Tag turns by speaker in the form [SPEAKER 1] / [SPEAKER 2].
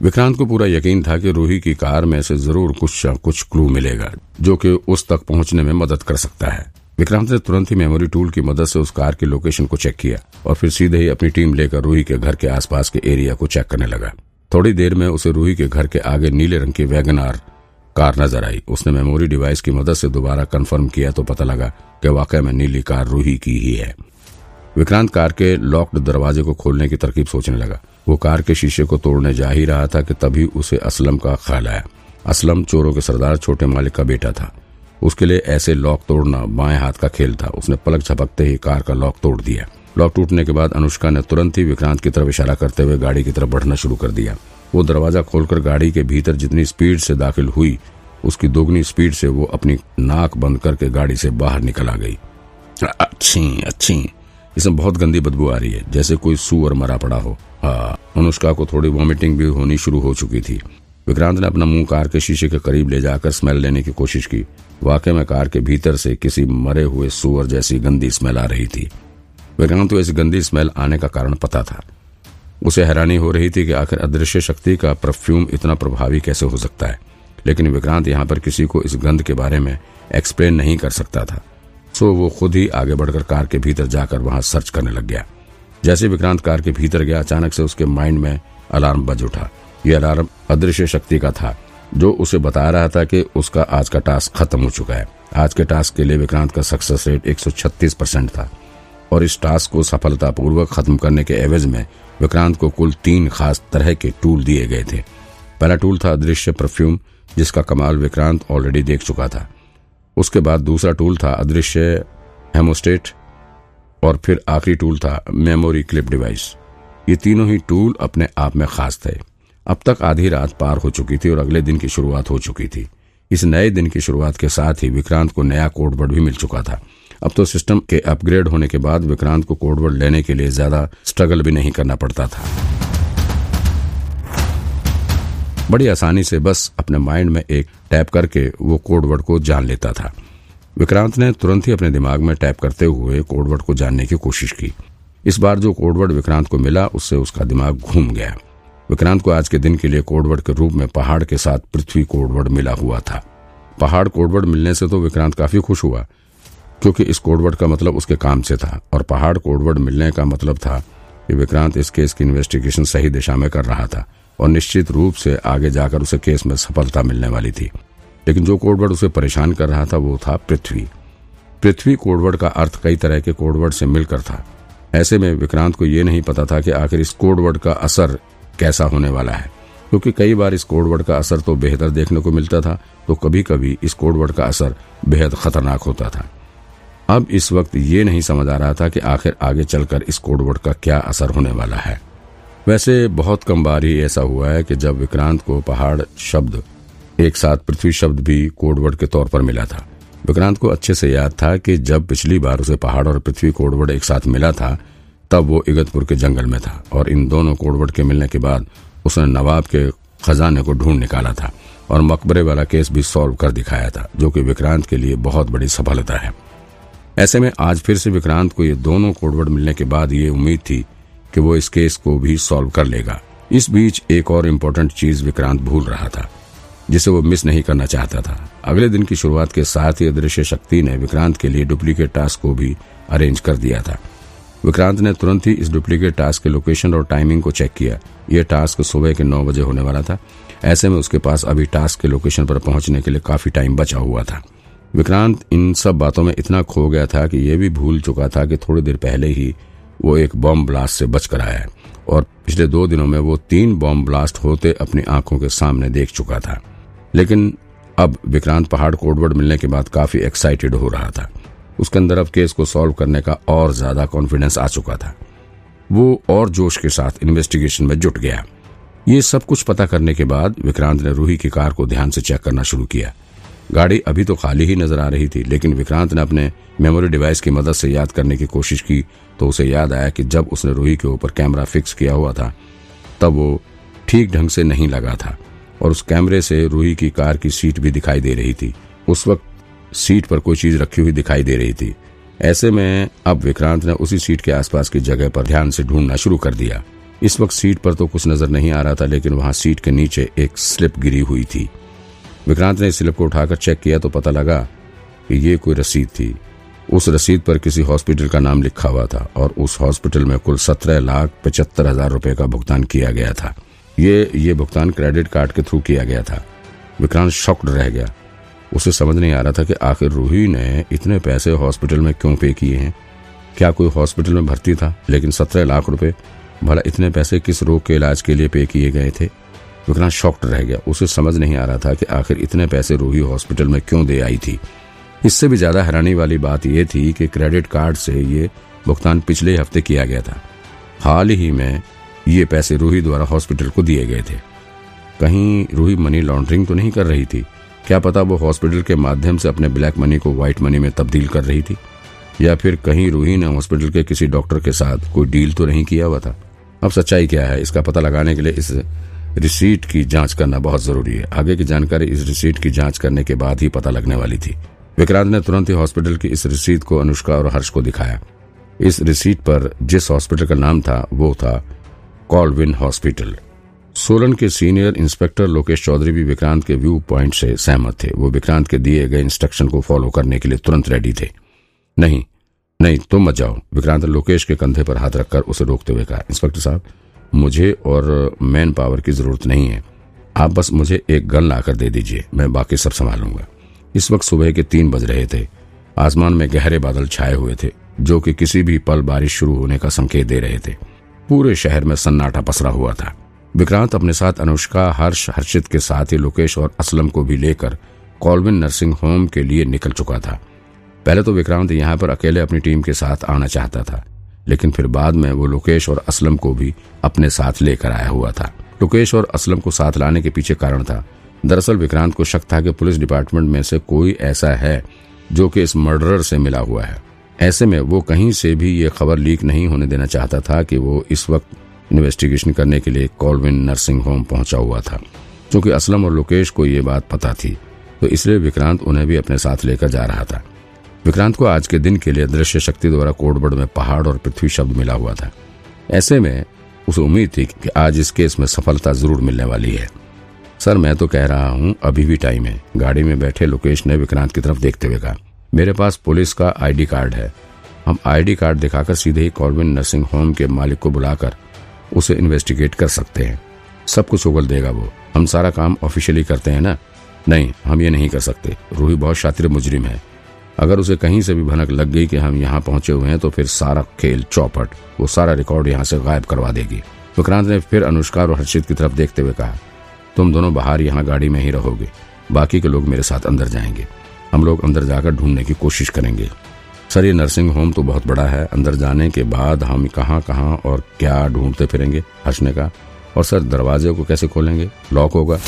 [SPEAKER 1] विक्रांत को पूरा यकीन था कि रूही की कार में से ज़रूर कुछ कुछ क्लू मिलेगा, जो कि उस तक पहुँचने में मदद कर सकता है। विक्रांत ने तुरंत ही मेमोरी टूल की मदद से उस कार की लोकेशन को चेक किया और फिर सीधे ही अपनी टीम लेकर रूही के घर के आसपास के एरिया को चेक करने लगा। थोड़ी देर में उसे रूही के घर के आगे नीले रंग की वैगन आर कार नज़र आई। उसने मेमोरी डिवाइस की मदद से दोबारा कंफर्म किया तो पता लगा कि वाकई में नीली कार रूही की ही है। विक्रांत कार के लॉक्ड दरवाजे को खोलने की तरकीब सोचने लगा। वो कार के शीशे को तोड़ने जा ही रहा था कि तभी उसे असलम का ख्याल आया। असलम चोरों के सरदार छोटे मालिक का बेटा था। उसके लिए ऐसे लॉक तोड़ना बाएँ हाथ का खेल था। उसने पलक झपकते ही कार का लॉक तोड़ दिया। लॉक टूटने के बाद अनुष्का ने तुरंत ही विक्रांत की तरफ़ इशारा करते हुए गाड़ी की तरफ़ बढ़ना शुरू कर दिया। वो दरवाज़ा खोलकर गाड़ी के भीतर जितनी स्पीड से दाखिल हुई, उसकी दोगुनी स्पीड से वो अपनी नाक बंद करके गाड़ी से बाहर निकल आ गई। अच्छी अच्छी इसमें बहुत गंदी बदबू आ रही है। जैसे कोई सुअर मरा पड़ा हो। हाँ अनुष्का को थोड़ी वॉमिटिंग भी होनी शुरू हो चुकी थी। विक्रांत ने अपना मुँह कार के शीशे के करीब ले जाकर स्मेल लेने की कोशिश की। वाकई में कार के भीतर से किसी मरे हुए सुअर जैसी गंदी स्मेल आ रही थी। विक्रांत को इस गंदी स्मेल आने का कारण पता था। उसे हैरानी हो रही थी कि आखिर अदृश्य शक्ति का परफ्यूम इतना प्रभावी कैसे हो सकता है? लेकिन विक्रांत यहाँ पर किसी को इस गंध के बारे में एक्सप्लेन नहीं कर सकता था। सो वो खुद ही आगे बढ़कर कार के भीतर जाकर वहाँ सर्च करने लग गया। जैसे विक्रांत कार के भीतर गया, अचानक से उसके माइंड में अलार्म बज उठा। यह अलार्म अदृश्य शक्ति का था, जो उसे बता रहा था कि उसका आज का टास्क खत्म हो चुका है। आज के टास्क के लिए विक्रांत का सक्सेस रेट 136 परसेंट था। और इस टास्क को सफलतापूर्वक खत्म करने के एवज में विक्रांत को कुल तीन खास तरह के टूल दिए गए थे। पहला टूल था अदृश्य परफ्यूम, जिसका कमाल विक्रांत ऑलरेडी देख चुका था। उसके बाद दूसरा टूल था अदृश्य हेमोस्टेट, और फिर आखिरी टूल था मेमोरी क्लिप डिवाइस। ये तीनों ही टूल अपने आप में खास थे। अब तक आधी रात पार हो चुकी थी और अगले दिन की शुरुआत हो चुकी थी। इस नए दिन की शुरुआत के साथ ही विक्रांत को नया कोडवर्ड भी मिल चुका था। अब तो सिस्टम के अपग्रेड होने के बाद विक्रांत को कोडवर्ड लेने के लिए ज़्यादा स्ट्रगल भी नहीं करना पड़ता था। बड़ी आसानी से बस अपने माइंड में एक टैप करके वो कोडवर्ड को जान लेता था। विक्रांत ने तुरंत ही अपने दिमाग में टैप करते हुए कोडवर्ड को जानने की कोशिश की। इस बार जो कोडवर्ड विक्रांत को मिला, उससे उसका दिमाग घूम गया। विक्रांत को आज के दिन के लिए कोडवर्ड के रूप में पहाड़ के साथ पृथ्वी कोडवर्ड मिला हुआ था। पहाड़ कोडवर्ड मिलने से तो विक्रांत काफ़ी खुश हुआ, क्योंकि इस कोडवर्ड का मतलब उसके काम से था और पहाड़ कोडवर्ड मिलने का मतलब था कि विक्रांत इस केस की इन्वेस्टिगेशन सही दिशा में कर रहा था। और निश्चित रूप से आगे जाकर उसे केस में सफलता मिलने वाली थी। लेकिन जो कोडवर्ड उसे परेशान कर रहा था, वो था पृथ्वी। पृथ्वी कोडवर्ड का अर्थ कई तरह के कोडवर्ड से मिलकर था। ऐसे में विक्रांत को यह नहीं पता था कि आखिर इस कोडवर्ड का असर कैसा होने वाला है। क्योंकि कई बार इस कोडवर्ड का असर तो बेहतर देखने को मिलता था तो कभी कभी इस कोडवर्ड का असर बेहद खतरनाक होता था। अब इस वक्त ये नहीं समझ आ रहा था कि आखिर आगे चलकर इस कोडवर्ड का क्या असर होने वाला है। वैसे बहुत कम बार ही ऐसा हुआ है कि जब विक्रांत को पहाड़ शब्द, एक साथ पृथ्वी शब्द भी कोडवर्ड के तौर पर मिला था। विक्रांत को अच्छे से याद था कि जब पिछली बार उसे पहाड़ और पृथ्वी कोडवर्ड एक साथ मिला था, तब वो इगतपुर के जंगल में था और इन दोनों कोडवर्ड के मिलने के बाद उसने नवाब के खजाने को ढूंढ निकाला था और मकबरे वाला केस भी सॉल्व कर दिखाया था, जो कि विक्रांत के लिए बहुत बड़ी सफलता है। ऐसे में आज फिर से विक्रांत को ये दोनों कोडवर्ड मिलने के बाद ये उम्मीद थी कि वो इस केस को भी सॉल्व कर लेगा। इस बीच एक और इम्पोर्टेंट चीज़ विक्रांत भूल रहा था, जिसे वो मिस नहीं करना चाहता था। अगले दिन की शुरुआत के साथ ही अदृश्य शक्ति ने विक्रांत के लिए डुप्लीकेट टास्क को भी अरेंज कर दिया था। विक्रांत ने तुरंत ही इस डुप्लीकेट टास्क के लोकेशन और टाइमिंग को चेक किया। यह टास्क सुबह के नौ बजे होने वाला था। ऐसे में उसके पास अभी टास्क के लोकेशन पर पहुँचने के लिए काफ़ी टाइम बचा हुआ था। विक्रांत इन सब बातों में इतना खो गया था कि यह भी भूल चुका था कि थोड़ी देर पहले ही वो एक बॉम्ब ब्लास्ट से बचकर आया है। और पिछले दो दिनों में वो तीन बॉम्ब ब्लास्ट होते अपनी आँखों के सामने देख चुका था। लेकिन अब विक्रांत पहाड़ कोडवर्ड मिलने के बाद काफ़ी एक्साइटेड हो रहा था। उसके अंदर अब केस को सॉल्व करने का और ज़्यादा कॉन्फिडेंस आ चुका था। वो और जोश के साथ इन्वेस्टिगेशन में जुट गया। ये सब कुछ पता करने के बाद विक्रांत ने रूही की कार को ध्यान से चेक करना शुरू किया। गाड़ी अभी तो खाली ही नज़र आ रही थी, लेकिन विक्रांत ने अपने मेमोरी डिवाइस की मदद से याद करने की कोशिश की तो उसे याद आया कि जब उसने रूही के ऊपर कैमरा फिक्स किया हुआ था, तब वो ठीक ढंग से नहीं लगा था, और उस कैमरे से रूही की कार की सीट भी दिखाई दे रही थी। उस वक्त सीट पर कोई चीज़ रखी हुई दिखाई दे रही थी। ऐसे में अब विक्रांत ने उसी सीट के आसपास की जगह पर ध्यान से ढूंढना शुरू कर दिया। इस वक्त सीट पर तो कुछ नज़र नहीं आ रहा था, लेकिन वहाँ सीट के नीचे एक स्लिप गिरी हुई थी। विक्रांत ने स्लिप को उठाकर चेक किया तो पता लगा कि ये कोई रसीद थी। उस रसीद पर किसी हॉस्पिटल का नाम लिखा हुआ था और उस हॉस्पिटल में कुल सत्रह लाख पचहत्तर हज़ार रुपए का भुगतान किया गया था। ये ये भुगतान क्रेडिट कार्ड के थ्रू किया गया था। विक्रांत शॉक्ड रह गया। उसे समझ नहीं आ रहा था कि आखिर रूही ने इतने पैसे हॉस्पिटल में क्यों पे किए हैं? क्या कोई हॉस्पिटल में भर्ती था, लेकिन सत्रह लाख रुपए भला इतने पैसे किस रोग के इलाज के लिए पे किए गए थे? विक्रांत शॉक्ड रह गया। उसे समझ नहीं आ रहा था कि आखिर इतने पैसे रूही हॉस्पिटल में क्यों दे आई थी। इससे भी ज़्यादा हैरानी वाली बात यह थी कि क्रेडिट कार्ड से ये भुगतान पिछले हफ़्ते किया गया था। हाल ही में ये पैसे रूही द्वारा हॉस्पिटल को दिए गए थे। कहीं रूही मनी लॉन्ड्रिंग तो नहीं कर रही थी? क्या पता वो हॉस्पिटल के माध्यम से अपने ब्लैक मनी को व्हाइट मनी में तब्दील कर रही थी? या फिर कहीं रूही ने हॉस्पिटल के किसी डॉक्टर के साथ कोई डील तो नहीं किया हुआ था? अब सच्चाई क्या है? इसका पता लगाने के लिए इस रिसीट की जाँच करना बहुत ज़रूरी है। आगे की जानकारी इस रिसीट की जाँच करने के बाद ही पता लगने वाली थी। विक्रांत ने तुरंत ही हॉस्पिटल की इस रिसीट को अनुष्का और हर्ष को दिखाया। इस रिसीट पर जिस हॉस्पिटल का नाम था, वो था कॉलविन हॉस्पिटल। सोलन के सीनियर इंस्पेक्टर लोकेश चौधरी भी विक्रांत के व्यू पॉइंट से सहमत थे। वो विक्रांत के दिए गए इंस्ट्रक्शन को फॉलो करने के लिए तुरंत रेडी थे। नहीं नहीं, तुम मत जाओ। विक्रांत लोकेश के कंधे पर हाथ रखकर उसे रोकते हुए कहा, इंस्पेक्टर साहब मुझे और मैन पावर की ज़रूरत नहीं है। आप बस मुझे एक गन लाकर दे दीजिए, मैं बाकी सब संभालूँगा इस वक्त सुबह के तीन बज रहे थे। आसमान में गहरे बादल छाए हुए थे, जो कि किसी भी पल बारिश शुरू होने का संकेत दे रहे थे। पूरे शहर में सन्नाटा पसरा हुआ था। विक्रांत अपने साथ अनुष्का, हर्ष, हर्षित के साथ ही लोकेश और असलम को भी लेकर कॉलविन नर्सिंग होम के लिए निकल चुका था। पहले तो विक्रांत यहाँ पर अकेले अपनी टीम के साथ आना चाहता था। लेकिन फिर बाद में वो लोकेश और असलम को भी अपने साथ लेकर आया हुआ था। लोकेश और असलम को साथ लाने के पीछे कारण था। दरअसल विक्रांत को शक था कि पुलिस डिपार्टमेंट में से कोई ऐसा है जो कि इस मर्डरर से मिला हुआ है। ऐसे में वो कहीं से भी ये खबर लीक नहीं होने देना चाहता था कि वो इस वक्त इन्वेस्टिगेशन करने के लिए कॉलविन नर्सिंग होम पहुँचा हुआ था। क्योंकि असलम और लोकेश को ये बात पता थी तो इसलिए विक्रांत उन्हें भी अपने साथ लेकर जा रहा था। विक्रांत को आज के दिन के लिए दृश्य शक्ति द्वारा कोडबड़ में पहाड़ और पृथ्वी शब्द मिला हुआ था। ऐसे में उसे उम्मीद थी कि आज इस केस में सफलता ज़रूर मिलने वाली है। सर, मैं तो कह रहा हूँ, अभी भी टाइम है। गाड़ी में बैठे लोकेश ने विक्रांत की तरफ़ देखते हुए कहा, मेरे पास पुलिस का आईडी कार्ड है। हम आईडी कार्ड दिखाकर सीधे ही कॉर्बिन नर्सिंग होम के मालिक को बुलाकर उसे इन्वेस्टिगेट कर सकते हैं। सब कुछ उगल देगा वो। हम सारा काम ऑफिशियली करते हैं ना? नहीं, हम ये नहीं कर सकते। रूही बहुत शातिर मुजरिम है। अगर उसे कहीं से भी भनक लग गई कि हम यहाँ पहुँचे हुए हैं तो फिर सारा खेल चौपट, वो सारा रिकॉर्ड यहाँ से गायब करवा देगी। विक्रांत ने फिर अनुष्का और हर्षित की तरफ़ देखते हुए कहा, तुम दोनों बाहर यहाँ गाड़ी में ही रहोगे, बाकी के लोग मेरे साथ अंदर जाएँगे। हम लोग अंदर जाकर ढूँढने की कोशिश करेंगे। सर, ये नर्सिंग होम तो बहुत बड़ा है, अंदर जाने के बाद हम कहाँ कहाँ और क्या ढूंढते फिरेंगे? हर्ष ने कहा, और सर, दरवाजे को कैसे खोलेंगे? लॉक होगा।